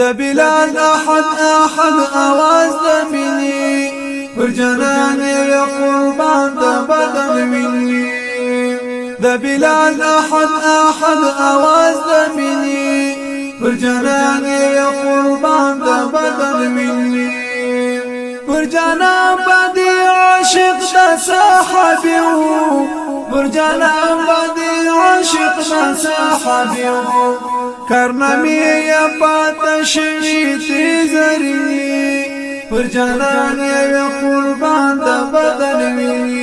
د بلال احد احد اواز د مني پر جنان قربان د بدن مني د بلال احد احد اواز د مني پر جنان قربان د بدن مني پر جنان باندې عاشق تا صحابي برجانا باندې عاشق تا صحابي کرنمی یا پاتشوی تیزری پر جانان یا قربان دا بدن وی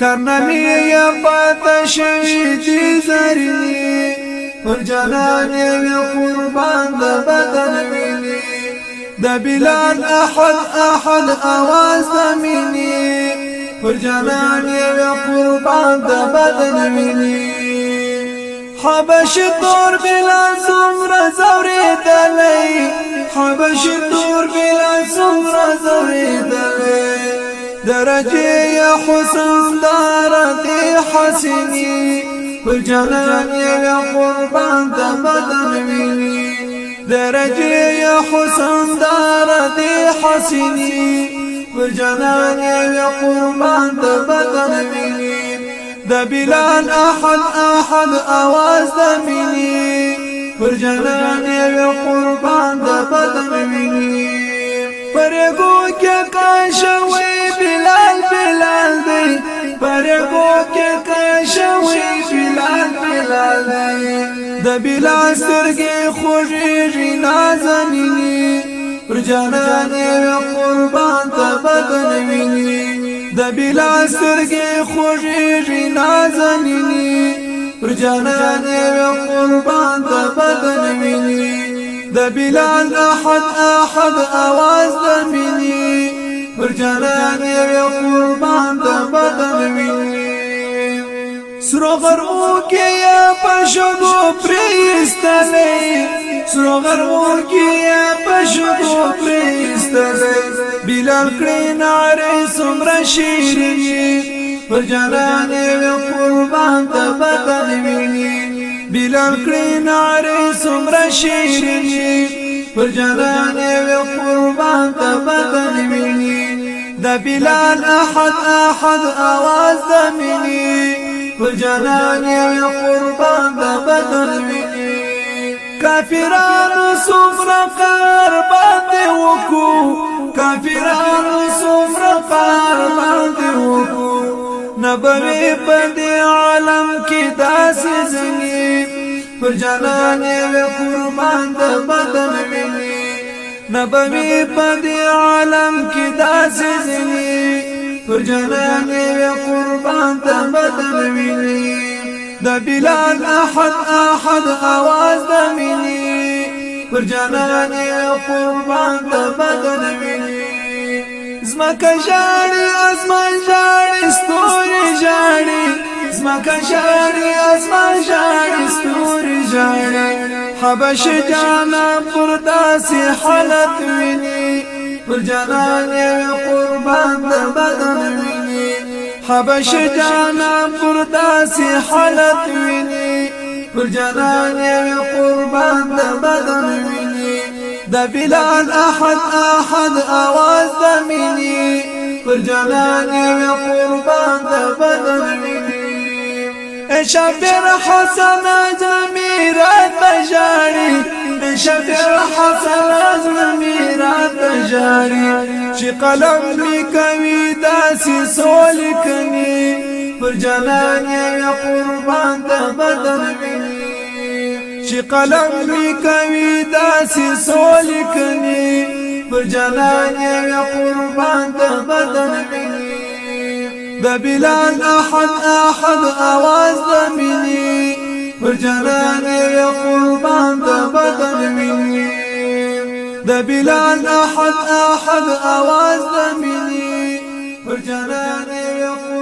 کرنمی یا پاتشوی تیزری پر جانان یا قربان دا بدن وی د بلال احد احد اواز مني مینی پر جانان یې قربان د بدن مني حبش تور بلال سمر زوري دلي حبش تور بلال سمر زوري دلي درجه يا حسن دارتي حسني پر جانان یې قربان د بدن مني درجه یا حسن دار دی حسینی بجنان جنان یا قربان د بدن ویني احد احد اواز د مینی پر یا قربان د بدن ویني پرګو کې کای بلال بلال دی پرګو کې بلال بلال دی د بلا سرګې خوږېږي نازنینې پر جانان قربان ته بدن ویني د بلا سرګې خوږېږي نازنینې پر جانان قربان ته بدن ویني د بلا احد احد اواز د میني پر جانان قربان ته بدن ویني سرو غرمو کې په شګو پریستنه سرو غرور کی پښتو پریستنه بلال کړي ناره سمره شیرینی پر جانان قربان ته بدن ویني بلال کړي ناره سمره شیرینی پر جانان قربان ته بدن ویني د بلال احد احد आवाज دمني پر جانان قربان ته بدن ویني کافرانو سمرا قار باندې وکو کافرانو سمرا قار باندې وکو نبوي پدې عالم کې داسې زنګي پر جانان و قربان د بدن ویني نبوي پدې عالم کې داسې زنګي پر جانان و قربان د بدن ویني د بلال احد احد आवाज ده پر جانان قربان د بدن ویني زمکه ژاړي اسمان ژاړي ستوري ژاړي زمکه ژاړي اسمان ژاړي ستوري ژاړي حبش جانا پر داسې حالت ویني پر جانان قربان د بدن ویني حبش جانا پر داسې حالت ویني پر جنان قربان د بدن ویني د بلال احد احد اواز د مني پر جنان قربان د بدن ویني شبیر حسن زمیرات بجاری شبیر حسن زمیرات بجاری چې قلم لیکوي داسې پر يا قربان ته شي قلم لیکوي داسي سولې کني پر جانان قربان ته ذا ویني بلال احد احد اواز مني مینی يا قربان ته مني ذا د بلال احد احد اواز مني مینی يا قربان